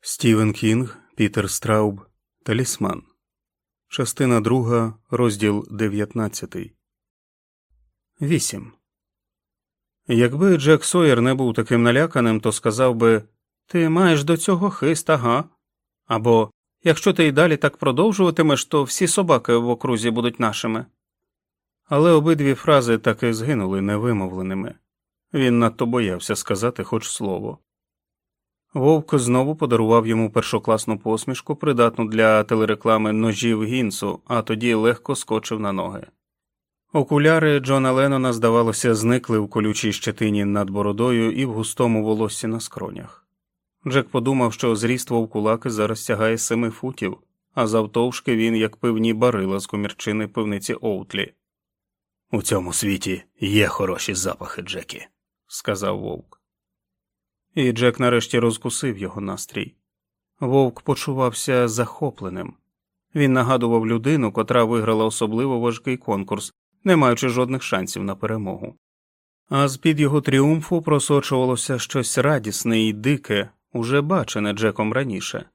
Стівен Кінг, Пітер Страуб, Талісман. Частина друга, розділ 19. 8. Якби Джек Сойер не був таким наляканим, то сказав би Ти маєш до цього хист, ага. Або Якщо ти й далі так продовжуватимеш, то всі собаки в окрузі будуть нашими. Але обидві фрази таки згинули невимовленими. Він надто боявся сказати хоч слово. Вовк знову подарував йому першокласну посмішку, придатну для телереклами ножів гінсу, а тоді легко скочив на ноги. Окуляри Джона Леннона, здавалося, зникли в колючій щетині над бородою і в густому волоссі на скронях. Джек подумав, що зріст вовкулаки зараз сягає семи футів, а завтовшки він, як пивні барила з комірчини пивниці Оутлі. У цьому світі є хороші запахи, Джекі, сказав вовк. І Джек нарешті розкусив його настрій. Вовк почувався захопленим. Він нагадував людину, котра виграла особливо важкий конкурс, не маючи жодних шансів на перемогу. А з під його тріумфу просочувалося щось радісне і дике, уже бачене Джеком раніше.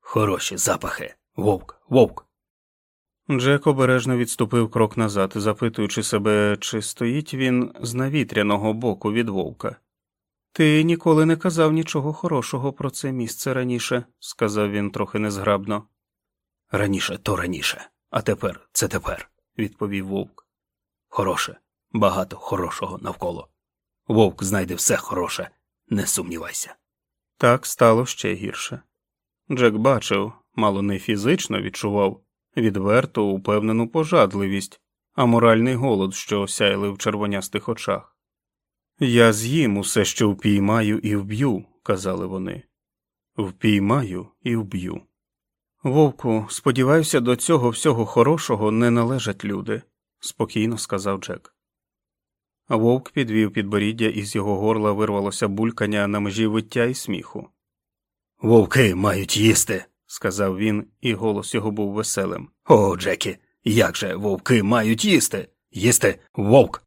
Хороші запахи. Вовк, вовк. Джек обережно відступив крок назад, запитуючи себе, чи стоїть він з навітряного боку від вовка. Ти ніколи не казав нічого хорошого про це місце раніше, сказав він трохи незграбно. Раніше то раніше, а тепер це тепер, відповів вовк. Хороше, багато хорошого навколо. Вовк знайде все хороше, не сумнівайся. Так стало ще гірше. Джек бачив, мало не фізично відчував відверту, упевнену пожадливість, а моральний голод, що сяяли в червонястих очах. Я з'їм усе, що впіймаю і вб'ю, казали вони. Впіймаю і вб'ю. Вовку, сподіваюся, до цього всього хорошого не належать люди, спокійно сказав Джек. Вовк підвів підборіддя, і з його горла вирвалося булькання на межі виття і сміху. Вовки мають їсти, сказав він, і голос його був веселим. О, Джекі, як же вовки мають їсти? Їсти вовк.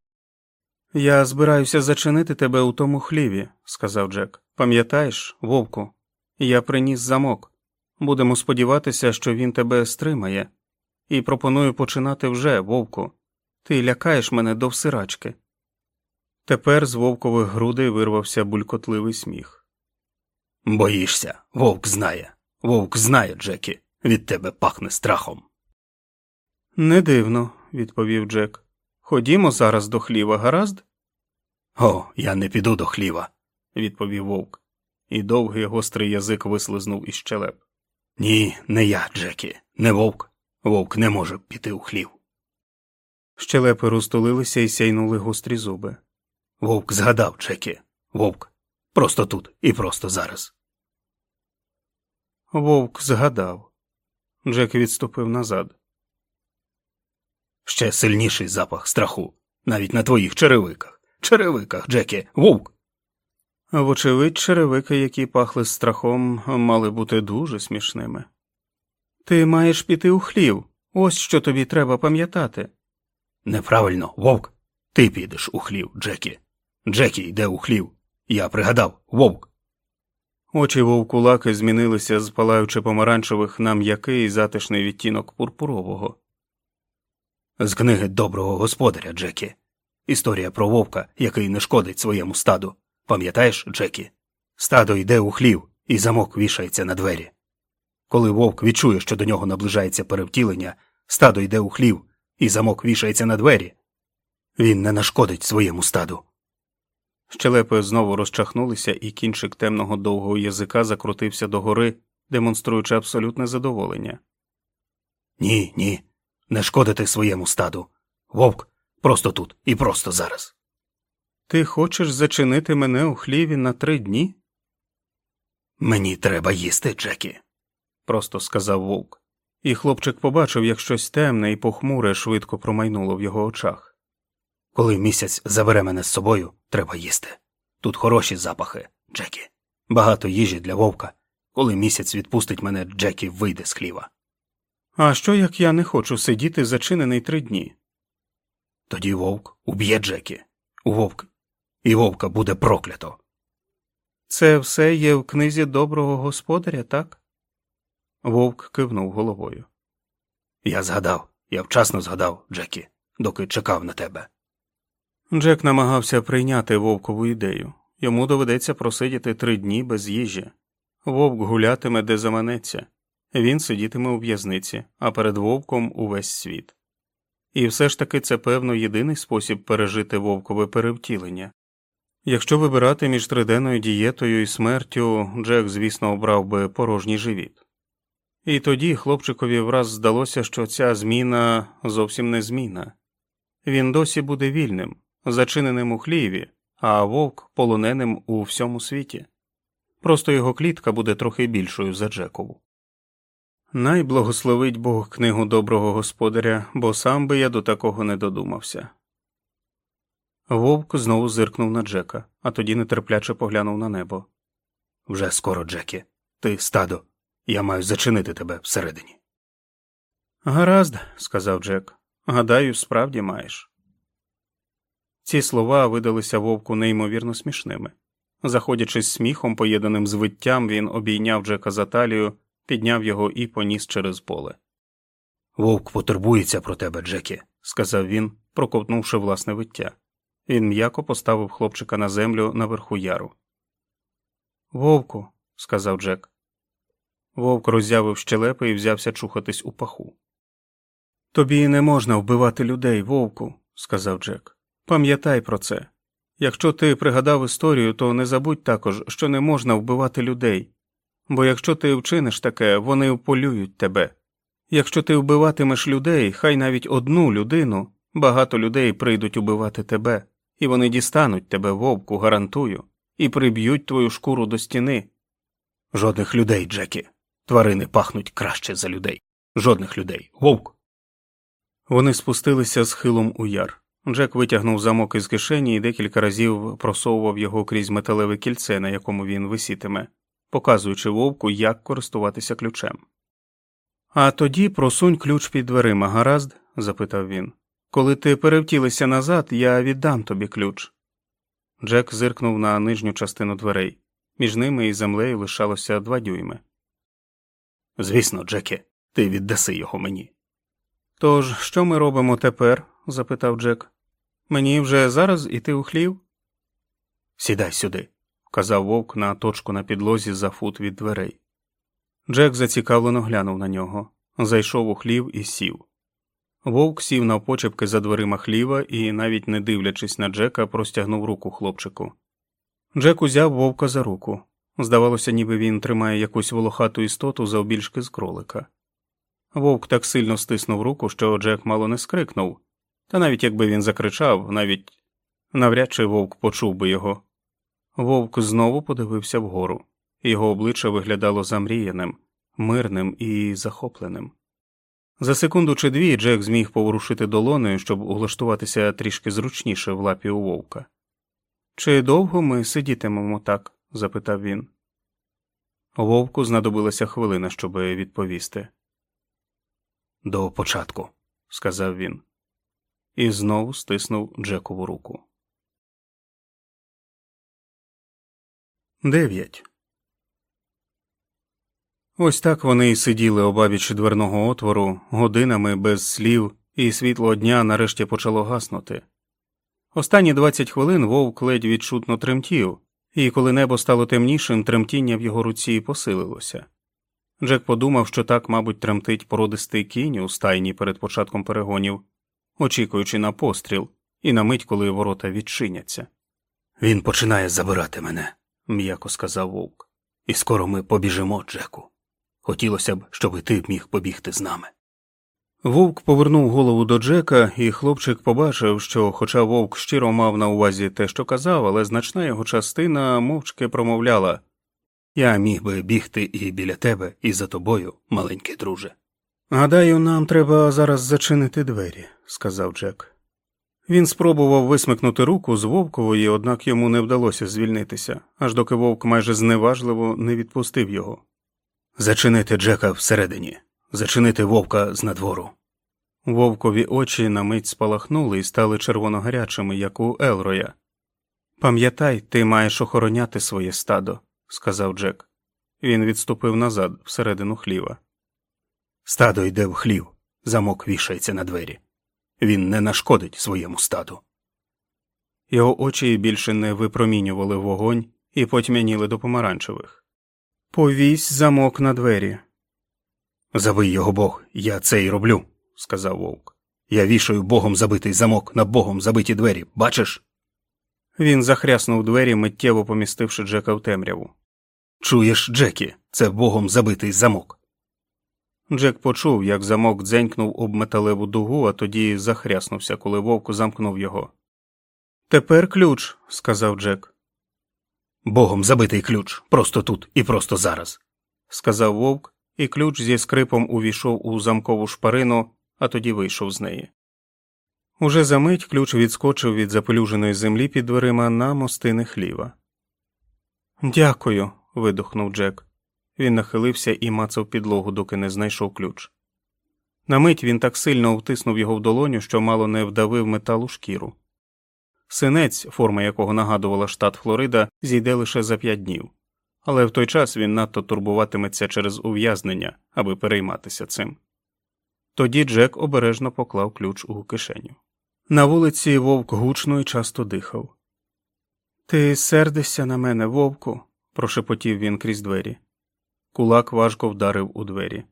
Я збираюся зачинити тебе у тому хліві, сказав Джек. Пам'ятаєш, вовку, я приніс замок. Будемо сподіватися, що він тебе стримає, і пропоную починати вже, вовку. Ти лякаєш мене до всирачки. Тепер з вовкових грудей вирвався булькотливий сміх. Боїшся, вовк знає. Вовк знає, Джекі, від тебе пахне страхом. Не дивно, відповів Джек. Ходімо зараз до хліва, гаразд? О, я не піду до хліва, відповів вовк, і довгий гострий язик вислизнув із щелеп. Ні, не я, Джекі, не вовк. Вовк не може піти у хлів. Щелепи розтулилися і сяйнули гострі зуби. Вовк згадав, Джекі. Вовк. Просто тут і просто зараз. Вовк згадав. Джек відступив назад. Ще сильніший запах страху, навіть на твоїх черевиках. Черевиках, Джекі, вовк. Вочевидь, черевики, які пахли страхом, мали бути дуже смішними. Ти маєш піти у хлів. Ось що тобі треба пам'ятати. Неправильно, вовк. Ти підеш у хлів, Джекі. Джекі йде у хлів. Я пригадав вовк. Очі вовкулаки змінилися з палаючи помаранчевих на м'який затишний відтінок пурпурового. З книги доброго господаря, Джекі. Історія про вовка, який не шкодить своєму стаду. Пам'ятаєш, Джекі? Стадо йде у хлів, і замок вішається на двері. Коли вовк відчує, що до нього наближається перевтілення, стадо йде у хлів, і замок вішається на двері. Він не нашкодить своєму стаду. Щелепи знову розчахнулися, і кінчик темного довгого язика закрутився догори, демонструючи абсолютне задоволення. Ні, ні, не шкодити своєму стаду. Вовк просто тут і просто зараз. Ти хочеш зачинити мене у хліві на три дні? Мені треба їсти, Джекі, просто сказав вовк, і хлопчик побачив, як щось темне і похмуре швидко промайнуло в його очах. Коли місяць забере мене з собою, треба їсти. Тут хороші запахи, Джекі. Багато їжі для вовка. Коли місяць відпустить мене, Джекі вийде з хліва. А що як я не хочу сидіти зачинений три дні? Тоді вовк уб'є Джекі. У вовк. І вовка буде проклято. Це все є в книзі доброго господаря, так? Вовк кивнув головою. Я згадав, я вчасно згадав, Джекі, доки чекав на тебе. Джек намагався прийняти вовкову ідею йому доведеться просидіти три дні без їжі. Вовк гулятиме, де заманеться, він сидітиме у в'язниці, а перед вовком увесь світ. І все ж таки це, певно, єдиний спосіб пережити вовкове перевтілення. Якщо вибирати між триденною дієтою і смертю, Джек, звісно, обрав би порожній живіт. І тоді хлопчикові враз здалося, що ця зміна зовсім не зміна. Він досі буде вільним, зачиненим у хліві, а вовк полоненим у всьому світі. Просто його клітка буде трохи більшою за Джекову. Найблагословить Бог книгу доброго господаря, бо сам би я до такого не додумався. Вовк знову зиркнув на Джека, а тоді нетерпляче поглянув на небо. Вже скоро, Джекі. Ти стадо. Я маю зачинити тебе всередині. Гаразд, сказав Джек. Гадаю, справді маєш. Ці слова видалися вовку неймовірно смішними. Заходячись сміхом, поєднаним з виттям, він обійняв Джека за талію, підняв його і поніс через поле. Вовк потурбується про тебе, Джекі, сказав він, проковтнувши власне виття. Він м'яко поставив хлопчика на землю наверху яру. Вовку, сказав Джек. Вовк роззявив щелепи і взявся чухатись у паху. Тобі не можна вбивати людей, вовку, сказав Джек. Пам'ятай про це. Якщо ти пригадав історію, то не забудь також, що не можна вбивати людей, бо якщо ти вчиниш таке, вони вполюють тебе. Якщо ти вбиватимеш людей, хай навіть одну людину, багато людей прийдуть убивати тебе, і вони дістануть тебе вовку, гарантую, і приб'ють твою шкуру до стіни. Жодних людей, Джекі. Тварини пахнуть краще за людей. Жодних людей. Вовк. Вони спустилися схилом у яр. Джек витягнув замок із кишені і декілька разів просовував його крізь металеве кільце, на якому він висітиме, показуючи вовку, як користуватися ключем. А тоді просунь ключ під дверима, гаразд? запитав він. Коли ти перевтілися назад, я віддам тобі ключ. Джек зиркнув на нижню частину дверей. Між ними і землею лишалося два дюйми. Звісно, Джекі, ти віддаси його мені. Тож, що ми робимо тепер? запитав Джек. Мені вже зараз іти у хлів? Сідай сюди, вказав вовк на точку на підлозі за фут від дверей. Джек зацікавлено глянув на нього, зайшов у хлів і сів. Вовк сів навпочепки за дверима хліва і, навіть не дивлячись на Джека, простягнув руку хлопчику. Джек узяв вовка за руку. Здавалося, ніби він тримає якусь волохату істоту завбільшки з кролика. Вовк так сильно стиснув руку, що Джек мало не скрикнув, та навіть якби він закричав, навіть навряд чи вовк почув би його. Вовк знову подивився вгору, його обличчя виглядало замріяним, мирним і захопленим. За секунду чи дві Джек зміг поворушити долоною, щоб улаштуватися трішки зручніше в лапі у вовка. Чи довго ми сидітимемо так? запитав він. Вовку знадобилася хвилина, щоб відповісти. До початку, сказав він, і знову стиснув Джекову руку. Дев'ять. Ось так вони й сиділи обабіч дверного отвору годинами без слів, і світло дня нарешті почало гаснути. Останні двадцять хвилин вовк ледь відчутно тремтів, і коли небо стало темнішим, тремтіння в його руці посилилося. Джек подумав, що так, мабуть, тремтить породистий кінь у стайні перед початком перегонів, очікуючи на постріл, і на мить, коли ворота відчиняться. Він починає забирати мене, м'яко сказав вовк, і скоро ми побіжимо, Джеку. Хотілося б, щоб і ти міг побігти з нами. Вовк повернув голову до Джека, і хлопчик побачив, що, хоча вовк щиро мав на увазі те, що казав, але значна його частина мовчки промовляла Я міг би бігти і біля тебе, і за тобою, маленький друже. Гадаю, нам треба зараз зачинити двері, сказав Джек. Він спробував висмикнути руку з вовкової, однак йому не вдалося звільнитися, аж доки вовк майже зневажливо не відпустив його. Зачинити Джека всередині, зачинити вовка з надвору. Вовкові очі на мить спалахнули і стали червоно гарячими, як у Елроя. Пам'ятай, ти маєш охороняти своє стадо, сказав Джек. Він відступив назад, всередину хліва. Стадо йде в хлів, замок вішається на двері. Він не нашкодить своєму стаду. Його очі більше не випромінювали вогонь і потьмяніли до помаранчевих. Повісь замок на двері, Забий його Бог, я це й роблю, сказав вовк. Я вішаю богом забитий замок на богом забиті двері, бачиш? Він захряснув двері, миттєво помістивши Джека в темряву. Чуєш, Джекі, це богом забитий замок. Джек почув, як замок дзенькнув об металеву дугу, а тоді захряснувся, коли вовк замкнув його. Тепер ключ, сказав Джек. Богом забитий ключ, просто тут і просто зараз. сказав вовк, і ключ зі скрипом увійшов у замкову шпарину, а тоді вийшов з неї. Уже за мить ключ відскочив від запелюженої землі під дверима на мостини хліва. Дякую. видухнув Джек. Він нахилився і мацав підлогу, доки не знайшов ключ. На мить він так сильно втиснув його в долоню, що мало не вдавив металу шкіру. Синець, форма якого нагадувала штат Флорида, зійде лише за п'ять днів, але в той час він надто турбуватиметься через ув'язнення, аби перейматися цим. Тоді Джек обережно поклав ключ у кишеню. На вулиці вовк гучно і часто дихав. Ти сердишся на мене, вовку, прошепотів він крізь двері. Кулак важко вдарив у двері.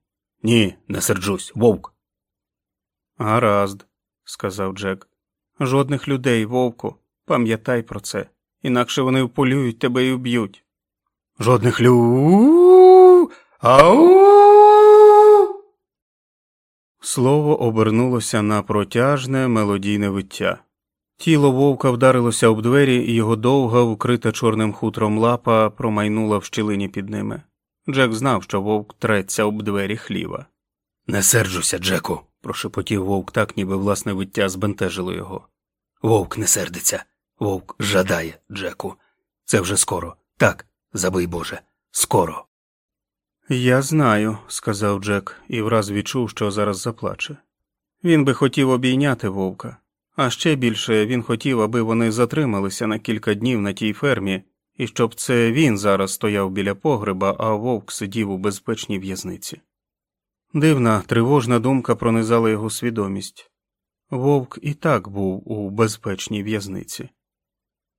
Ні, не серджусь, вовк. Гаразд, сказав Джек. Жодних людей, вовку, пам'ятай про це, інакше вони вполюють тебе і вб'ють. Жодних лю. Ау. Слово обернулося на протяжне мелодійне виття. Тіло вовка вдарилося об двері, і його довга, вкрита чорним хутром лапа промайнула в щілині під ними. Джек знав, що вовк треться об двері хліва. Не серджуся, Джеку, прошепотів вовк так, ніби власне виття збентежило його. Вовк не сердиться, вовк жадає, Джеку. Це вже скоро. Так, забий Боже, скоро. Я знаю, сказав Джек і враз відчув, що зараз заплаче. Він би хотів обійняти вовка, а ще більше він хотів, аби вони затрималися на кілька днів на тій фермі, і щоб це він зараз стояв біля погреба, а вовк сидів у безпечній в'язниці. Дивна, тривожна думка пронизала його свідомість вовк і так був у безпечній в'язниці.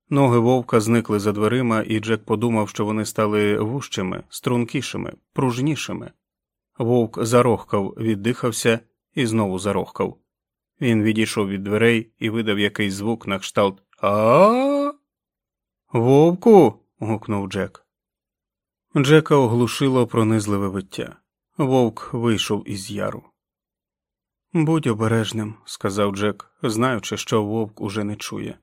Ноги вовка зникли за дверима, і Джек подумав, що вони стали вужчими, стрункішими, пружнішими. Вовк зарохкав, віддихався і знову зарохкав. Він відійшов від дверей і видав якийсь звук на кшталт а Вовку. гукнув Джек. Джека оглушило пронизливе виття. Вовк вийшов із яру. Будь обережним, сказав Джек, знаючи, що вовк уже не чує,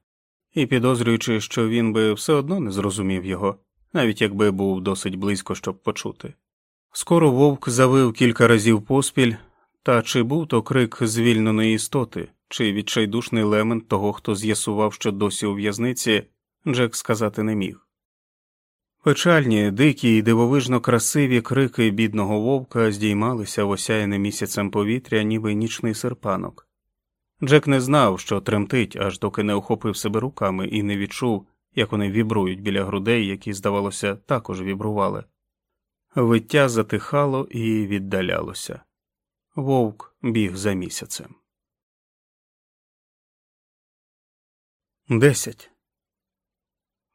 і підозрюючи, що він би все одно не зрозумів його, навіть якби був досить близько, щоб почути. Скоро вовк завив кілька разів поспіль, та чи був то крик звільненої істоти, чи відчайдушний лемент того, хто з'ясував, що досі у в'язниці, Джек сказати не міг. Печальні, дикі й дивовижно красиві крики бідного вовка здіймалися в осяяне місяцем повітря, ніби нічний серпанок. Джек не знав, що тремтить, аж доки не охопив себе руками і не відчув, як вони вібрують біля грудей, які, здавалося, також вібрували. Виття затихало і віддалялося. Вовк біг за місяцем. Десять.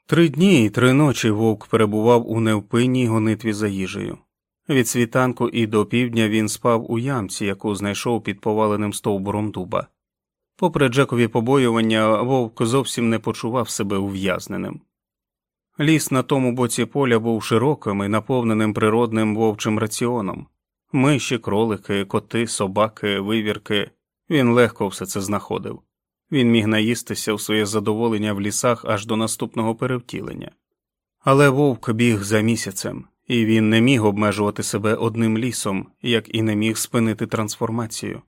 Три дні і три ночі вовк перебував у невпинній гонитві за їжею. Від світанку і до півдня він спав у ямці, яку знайшов під поваленим стовбуром дуба. Попри Джекові побоювання, вовк зовсім не почував себе ув'язненим. Ліс на тому боці поля був широким і наповненим природним вовчим раціоном миші, кролики, коти, собаки, вивірки. Він легко все це знаходив. Він міг наїстися у своє задоволення в лісах аж до наступного перевтілення. Але вовк біг за місяцем, і він не міг обмежувати себе одним лісом, як і не міг спинити трансформацію.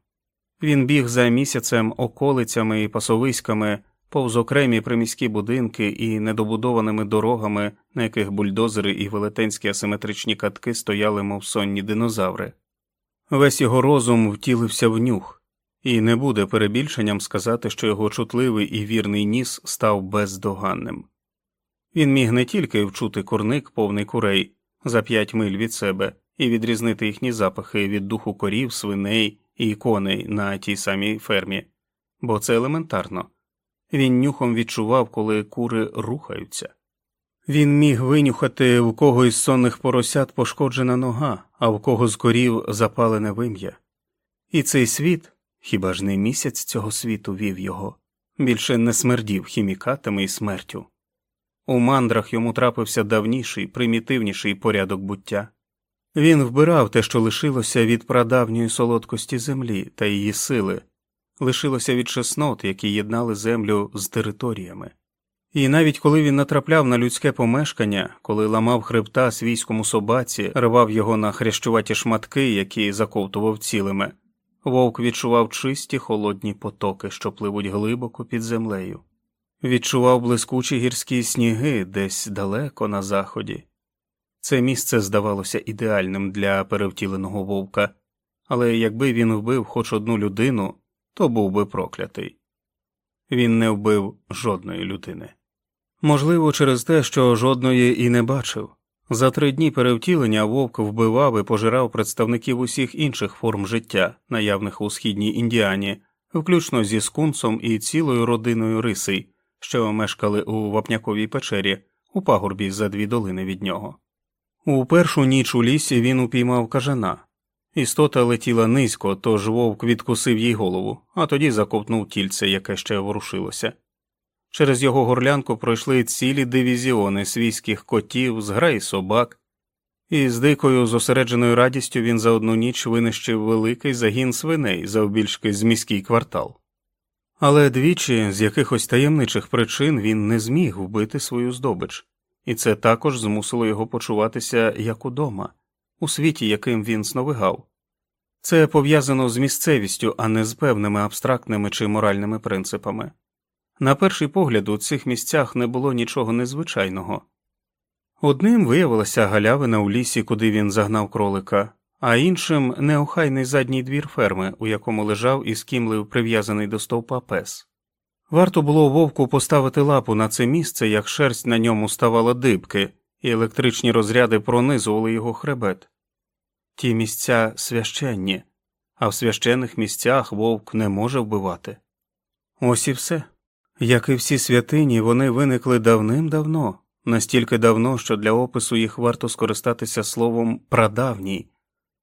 Він біг за місяцем околицями і пасовиськами, повз окремі приміські будинки і недобудованими дорогами, на яких бульдозери і велетенські асиметричні катки стояли, мов сонні динозаври. Весь його розум втілився в нюх і не буде перебільшенням сказати, що його чутливий і вірний ніс став бездоганним. Він міг не тільки вчути курник повний курей за п'ять миль від себе і відрізнити їхні запахи від духу корів, свиней і коней на тій самій фермі, бо це елементарно. Він нюхом відчував, коли кури рухаються. Він міг винюхати, у кого із сонних поросят пошкоджена нога, а в кого з корів запалене вим'я. І цей світ, хіба ж не місяць цього світу вів його, більше не смердів хімікатами і смертю. У мандрах йому трапився давніший, примітивніший порядок буття. Він вбирав те, що лишилося від прадавньої солодкості землі та її сили, лишилося від чеснот, які єднали землю з територіями. І навіть коли він натрапляв на людське помешкання, коли ламав хребта свійському собаці, рвав його на хрящуваті шматки, які заковтував цілими, вовк відчував чисті холодні потоки, що пливуть глибоко під землею, відчував блискучі гірські сніги десь далеко на заході. Це місце здавалося ідеальним для перевтіленого вовка, але якби він вбив хоч одну людину, то був би проклятий. Він не вбив жодної людини. Можливо, через те, що жодної і не бачив. За три дні перевтілення вовк вбивав і пожирав представників усіх інших форм життя, наявних у східній індіані, включно зі скунсом і цілою родиною рисей, що мешкали у вапняковій печері у пагорбі за дві долини від нього. У першу ніч у лісі він упіймав кажана. Істота летіла низько, тож вовк відкусив їй голову, а тоді заковтнув тільце, яке ще ворушилося. Через його горлянку пройшли цілі дивізіони свійських котів, зграї собак, і з дикою зосередженою радістю він за одну ніч винищив великий загін свиней завбільшки з міський квартал. Але двічі з якихось таємничих причин він не зміг вбити свою здобич, і це також змусило його почуватися як удома, у світі, яким він сновигав. Це пов'язано з місцевістю, а не з певними абстрактними чи моральними принципами. На перший погляд, у цих місцях не було нічого незвичайного. Одним виявилася галявина у лісі, куди він загнав кролика, а іншим неохайний задній двір ферми, у якому лежав і скімлив прив'язаний до стовпа пес. Варто було вовку поставити лапу на це місце, як шерсть на ньому ставала дибки, і електричні розряди пронизували його хребет. Ті місця священні, а в священних місцях вовк не може вбивати. Ось і все. Як і всі святині, вони виникли давним-давно, настільки давно, що для опису їх варто скористатися словом прадавній.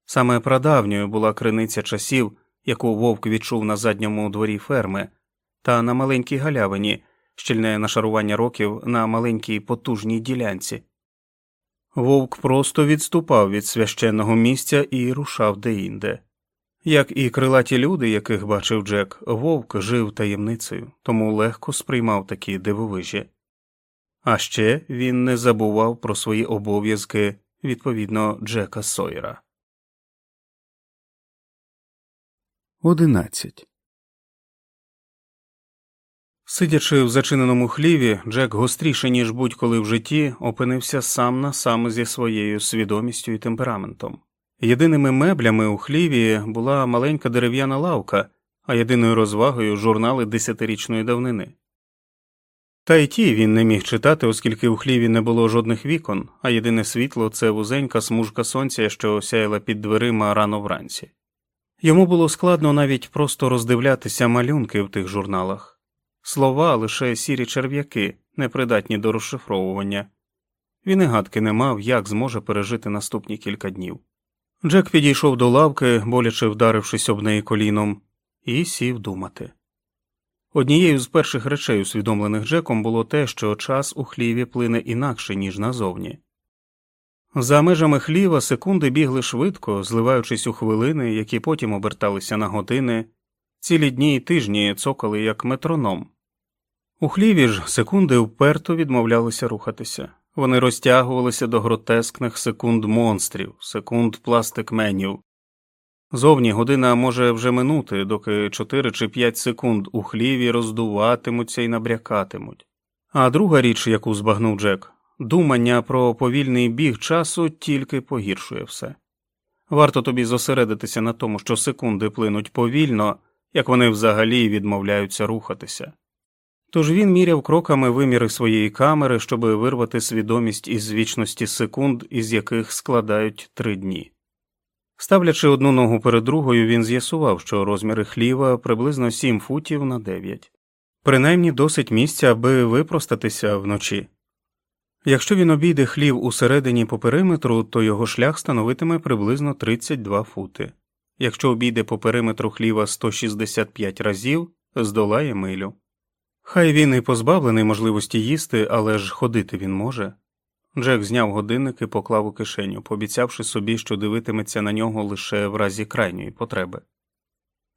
Саме прадавньою була криниця часів, яку вовк відчув на задньому дворі ферми, та на маленькій галявині, щільне нашарування років на маленькій потужній ділянці. Вовк просто відступав від священного місця і рушав деінде. Як і крилаті люди, яких бачив Джек, вовк жив таємницею, тому легко сприймав такі дивовижі. А ще він не забував про свої обов'язки відповідно Джека Сойера. 11. Сидячи в зачиненому хліві, Джек гостріше, ніж будь-коли в житті, опинився сам на сам зі своєю свідомістю і темпераментом. Єдиними меблями у хліві була маленька дерев'яна лавка, а єдиною розвагою журнали десятирічної давнини. Та й ті він не міг читати, оскільки у хліві не було жодних вікон, а єдине світло це вузенька смужка сонця, що сяяла під дверима рано вранці. Йому було складно навіть просто роздивлятися малюнки в тих журналах, слова лише сірі черв'яки, непридатні до розшифровування. Він і гадки не мав, як зможе пережити наступні кілька днів. Джек підійшов до лавки, боляче вдарившись об неї коліном, і сів думати. Однією з перших речей, усвідомлених Джеком, було те, що час у хліві плине інакше, ніж назовні. За межами хліва секунди бігли швидко, зливаючись у хвилини, які потім оберталися на години, цілі дні й тижні цокали як метроном. У хліві ж секунди вперто відмовлялися рухатися. Вони розтягувалися до гротескних секунд монстрів, секунд пластикменів. Зовні година може вже минути, доки 4 чи 5 секунд у хліві роздуватимуться і набрякатимуть. А друга річ, яку збагнув Джек, думання про повільний біг часу тільки погіршує все. Варто тобі зосередитися на тому, що секунди плинуть повільно, як вони взагалі відмовляються рухатися. Тож він міряв кроками виміри своєї камери, щоб вирвати свідомість із вічності секунд, із яких складають три дні. Ставлячи одну ногу перед другою, він з'ясував, що розміри хліва приблизно сім футів на дев'ять, принаймні досить місця, аби випростатися вночі. Якщо він обійде хлів усередині по периметру, то його шлях становитиме приблизно 32 фути. Якщо обійде по периметру хліва 165 разів, здолає милю. Хай він і позбавлений можливості їсти, але ж ходити він може. Джек зняв годинник і поклав у кишеню, пообіцявши собі, що дивитиметься на нього лише в разі крайньої потреби.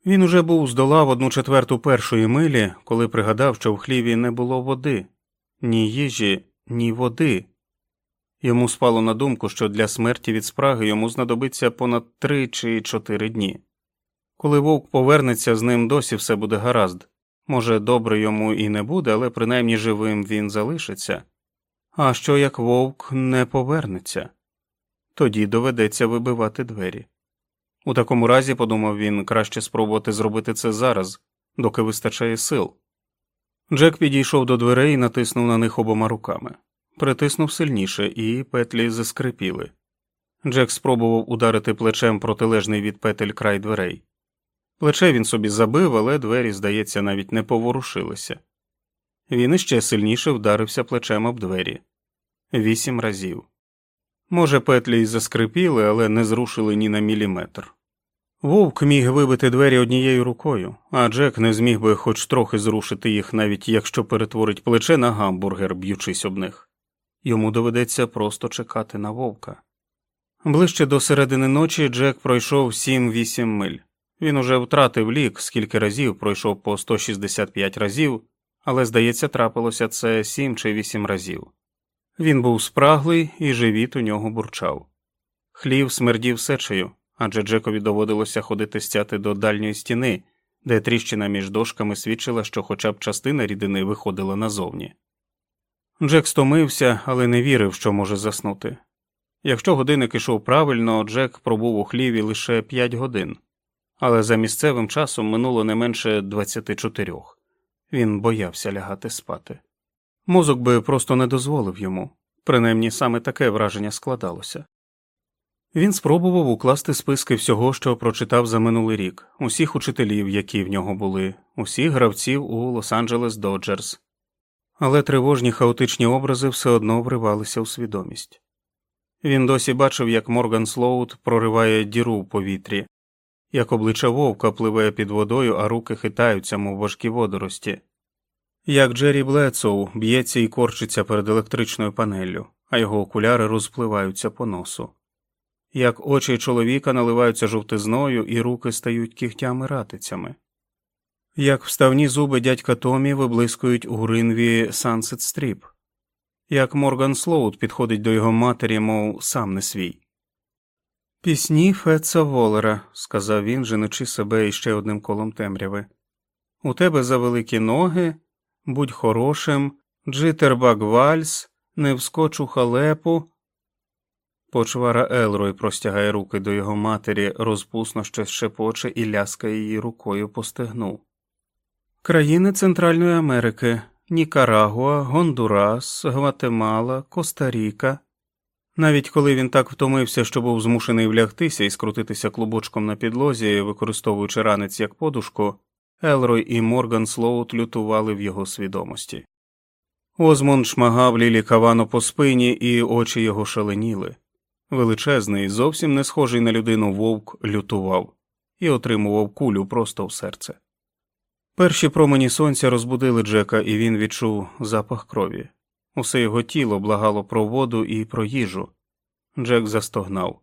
Він уже був здолав одну четверту першої милі, коли пригадав, що в хліві не було води, ні їжі, ні води. Йому спало на думку, що для смерті від спраги йому знадобиться понад три чи чотири дні. Коли вовк повернеться, з ним досі все буде гаразд. Може, добре йому і не буде, але принаймні живим він залишиться. А що як вовк не повернеться? Тоді доведеться вибивати двері. У такому разі, подумав він, краще спробувати зробити це зараз, доки вистачає сил. Джек підійшов до дверей і натиснув на них обома руками, притиснув сильніше, і петлі заскрипіли. Джек спробував ударити плечем протилежний від петель край дверей. Плече він собі забив, але двері, здається, навіть не поворушилися. Він іще сильніше вдарився плечем об двері вісім разів. Може, петлі й заскрипіли, але не зрушили ні на міліметр. Вовк міг вибити двері однією рукою, а Джек не зміг би хоч трохи зрушити їх, навіть якщо перетворить плече на гамбургер, б'ючись об них. Йому доведеться просто чекати на вовка. Ближче до середини ночі Джек пройшов 7-8 миль. Він уже втратив лік, скільки разів пройшов по 165 разів, але, здається, трапилося це 7 чи 8 разів. Він був спраглий і живіт у нього бурчав. Хлів смердів сечею, адже Джекові доводилося ходити стяти до дальньої стіни, де тріщина між дошками свідчила, що хоча б частина рідини виходила назовні. Джек стомився, але не вірив, що може заснути. Якщо годинник ішов правильно, Джек пробув у хліві лише 5 годин, але за місцевим часом минуло не менше 24. Він боявся лягати спати. Мозок би просто не дозволив йому, принаймні саме таке враження складалося. Він спробував укласти списки всього, що прочитав за минулий рік, усіх учителів, які в нього були, усіх гравців у Лос-Анджелес Доджерс, але тривожні хаотичні образи все одно вривалися у свідомість. Він досі бачив, як Морган Слоут прориває діру в повітрі, як обличчя вовка пливе під водою, а руки хитаються, мов важкі водорості, як Джері Блецоу б'ється і корчиться перед електричною панеллю, а його окуляри розпливаються по носу, як очі чоловіка наливаються жовтизною і руки стають кігтями ратицями, як вставні зуби дядька Томі виблискують у гринві Sunset Strip, як Морган Слоут підходить до його матері, мов сам не свій. Пісні Фетца Волера, сказав він, женучи себе іще одним колом темряви. У тебе за великі ноги будь хорошим, джитербак вальс, не вскочу халепу. Почвара Елрой простягає руки до його матері, розпусно щось шепоче і ляскає її рукою по стегну. Країни Центральної Америки Нікарагуа, Гондурас, Гватемала, Коста-Ріка. Навіть коли він так втомився, що був змушений влягтися і скрутитися клубочком на підлозі, використовуючи ранець як подушку, Елрой і Морган Слоут лютували в його свідомості. Озмонд шмагав Лілі Кавано по спині, і очі його шаленіли. Величезний, зовсім не схожий на людину вовк лютував і отримував кулю просто в серце. Перші промені сонця розбудили Джека, і він відчув запах крові. Усе його тіло благало про воду і про їжу. Джек застогнав.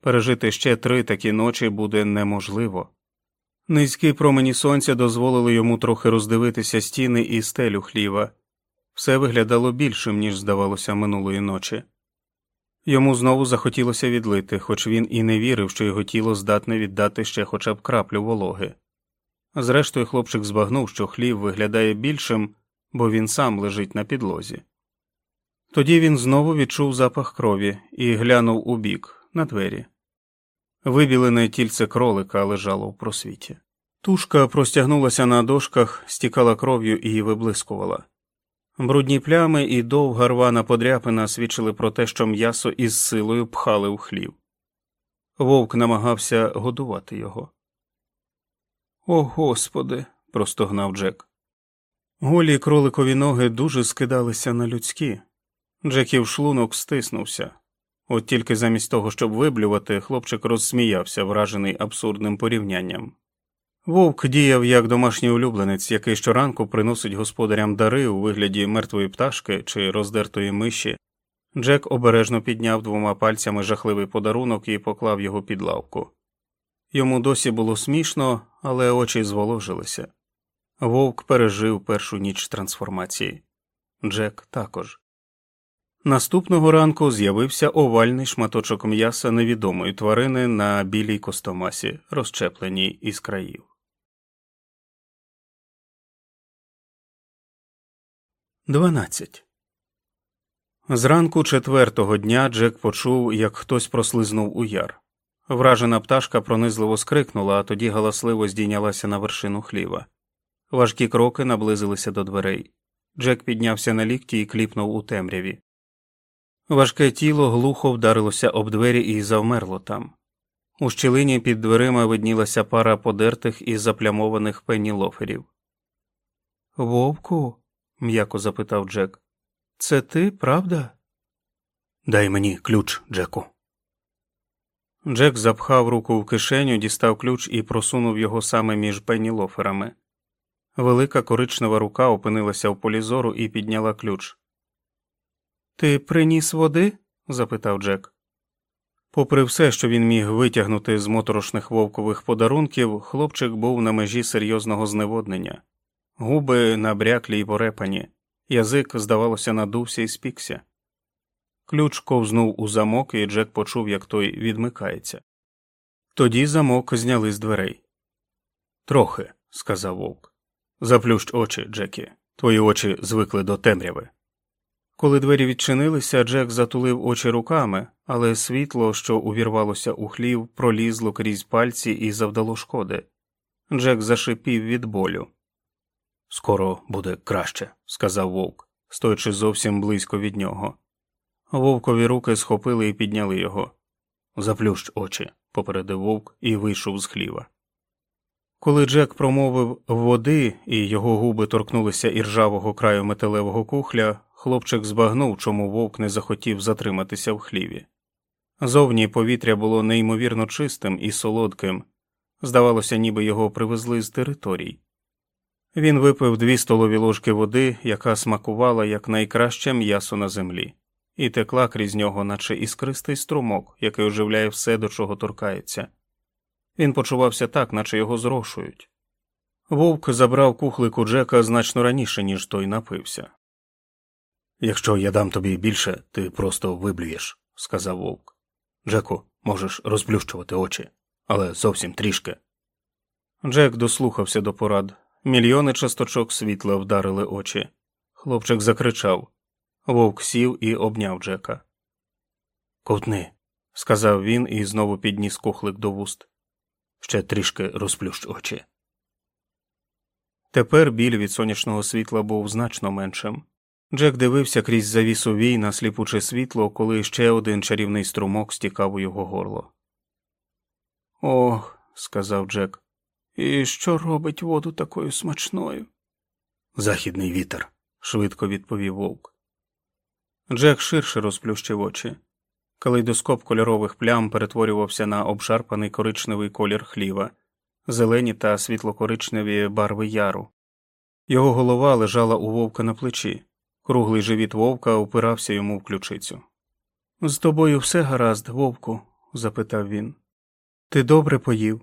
Пережити ще три такі ночі буде неможливо. Низькі промені сонця дозволили йому трохи роздивитися стіни і стелю хліва. Все виглядало більшим, ніж здавалося минулої ночі. Йому знову захотілося відлити, хоч він і не вірив, що його тіло здатне віддати ще хоча б краплю вологи. Зрештою, хлопчик збагнув, що хлів виглядає більшим, бо він сам лежить на підлозі. Тоді він знову відчув запах крові і глянув у бік, на двері. Вибілене тільце кролика лежало в просвіті. Тушка простягнулася на дошках, стікала кров'ю і виблискувала. Брудні плями і довга рвана подряпина свідчили про те, що м'ясо із силою пхали у хлів. Вовк намагався годувати його. О господи. простогнав Джек. Голі кроликові ноги дуже скидалися на людські. Джеків шлунок стиснувся. От тільки замість того, щоб виблювати, хлопчик розсміявся, вражений абсурдним порівнянням. Вовк діяв як домашній улюбленець, який щоранку приносить господарям дари у вигляді мертвої пташки чи роздертої миші. Джек обережно підняв двома пальцями жахливий подарунок і поклав його під лавку. Йому досі було смішно, але очі зволожилися. Вовк пережив першу ніч трансформації. Джек також. Наступного ранку з'явився овальний шматочок м'яса невідомої тварини на білій костомасі, розчепленій із країв. Дванадцять. Зранку четвертого дня Джек почув, як хтось прослизнув у яр. Вражена пташка пронизливо скрикнула, а тоді галасливо здійнялася на вершину хліва. Важкі кроки наблизилися до дверей. Джек піднявся на лікті і кліпнув у темряві. Важке тіло глухо вдарилося об двері і завмерло там. У щілині під дверима виднілася пара подертих і заплямованих пеннілоферів. Вовку? м'яко запитав Джек. Це ти, правда? Дай мені ключ, Джеку. Джек запхав руку в кишеню, дістав ключ і просунув його саме між пеннілоферами. Велика коричнева рука опинилася в полі зору і підняла ключ. Ти приніс води? запитав Джек. Попри все, що він міг витягнути з моторошних вовкових подарунків, хлопчик був на межі серйозного зневоднення. Губи набряклі й порепані, язик, здавалося, надувся і спікся. Ключ ковзнув у замок, і Джек почув, як той відмикається. Тоді замок зняли з дверей. Трохи, сказав вовк. Заплющ очі, Джекі. Твої очі звикли до темряви. Коли двері відчинилися, Джек затулив очі руками, але світло, що увірвалося у хлів, пролізло крізь пальці і завдало шкоди. Джек зашипів від болю. Скоро буде краще, сказав вовк, стоячи зовсім близько від нього. Вовкові руки схопили і підняли його. Заплющ очі, попередив вовк і вийшов з хліва. Коли Джек промовив води, і його губи торкнулися іржавого краю металевого кухля, хлопчик збагнув, чому вовк не захотів затриматися в хліві. Зовні повітря було неймовірно чистим і солодким, здавалося, ніби його привезли з територій. Він випив дві столові ложки води, яка смакувала як найкраще м'ясо на землі, і текла крізь нього, наче іскристий струмок, який оживляє все, до чого торкається. Він почувався так, наче його зрошують. Вовк забрав кухлику Джека значно раніше, ніж той напився. Якщо я дам тобі більше, ти просто виблюєш, сказав вовк. Джеку, можеш розплющувати очі, але зовсім трішки. Джек дослухався до порад. Мільйони часточок світла вдарили очі. Хлопчик закричав. Вовк сів і обняв Джека. Ковтни, сказав він і знову підніс кухлик до вуст. Ще трішки розплющ очі. Тепер біль від сонячного світла був значно меншим. Джек дивився крізь завісу вій на сліпуче світло, коли ще один чарівний струмок стікав у його горло. Ох, сказав Джек, і що робить воду такою смачною? Західний вітер, швидко відповів вовк. Джек ширше розплющив очі. Калейдоскоп кольорових плям перетворювався на обшарпаний коричневий колір хліва, зелені та світлокоричневі барви яру. Його голова лежала у вовка на плечі, круглий живіт вовка опирався йому в ключицю. З тобою все гаразд, вовку? запитав він. Ти добре поїв?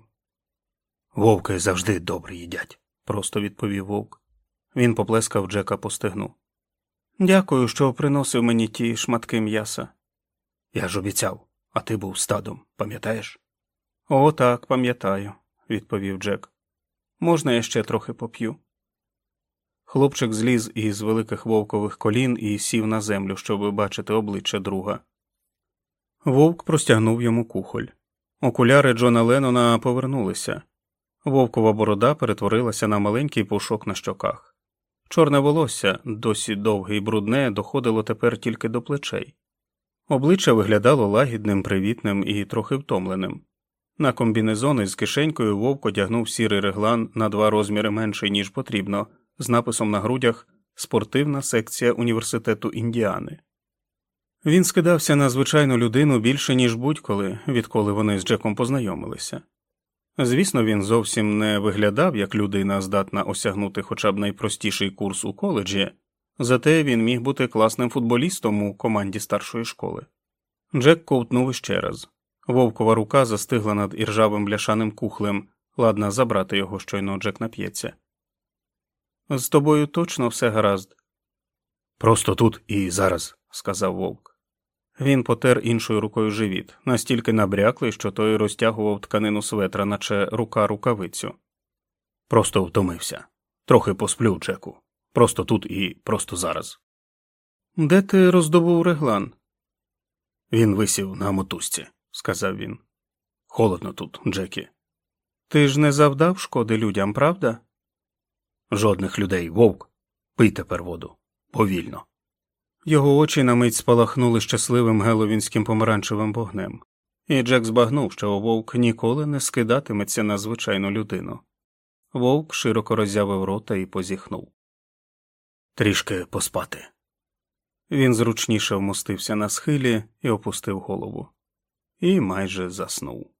Вовки завжди добре їдять, просто відповів вовк. Він поплескав Джека по стегну. Дякую, що приносив мені ті шматки м'яса. Я ж обіцяв, а ти був стадом, пам'ятаєш? О, так, пам'ятаю, відповів Джек. Можна я ще трохи поп'ю? Хлопчик зліз із великих вовкових колін і сів на землю, щоб бачити обличчя друга. Вовк простягнув йому кухоль. Окуляри Джона Леннона повернулися. Вовкова борода перетворилася на маленький пушок на щоках. Чорне волосся, досі довге і брудне, доходило тепер тільки до плечей. Обличчя виглядало лагідним, привітним і трохи втомленим. На комбінезони з кишенькою вовк одягнув сірий реглан на два розміри менший, ніж потрібно, з написом на грудях Спортивна секція університету Індіани. Він скидався на звичайну людину більше, ніж будь-коли, відколи вони з Джеком познайомилися. Звісно, він зовсім не виглядав як людина, здатна осягнути хоча б найпростіший курс у коледжі, зате він міг бути класним футболістом у команді старшої школи. Джек ковтнув іще раз. Вовкова рука застигла над іржавим бляшаним кухлем, ладна забрати його, щойно Джек нап'ється. З тобою точно все гаразд. Просто тут і зараз, сказав вовк. Він потер іншою рукою живіт, настільки набряклий, що той розтягував тканину светра, наче рука рукавицю. Просто втомився. Трохи посплю, Джеку. Просто тут і просто зараз. Де ти роздобув реглан? Він висів на мотузці, сказав він. Холодно тут, Джекі. Ти ж не завдав шкоди людям, правда? Жодних людей, вовк. Пий тепер воду. Повільно. Його очі на мить спалахнули щасливим геловінським помаранчевим вогнем, і Джек збагнув, що вовк ніколи не скидатиметься на звичайну людину. Вовк широко роззявив рота і позіхнув. Трішки поспати. Він зручніше вмостився на схилі і опустив голову, і майже заснув.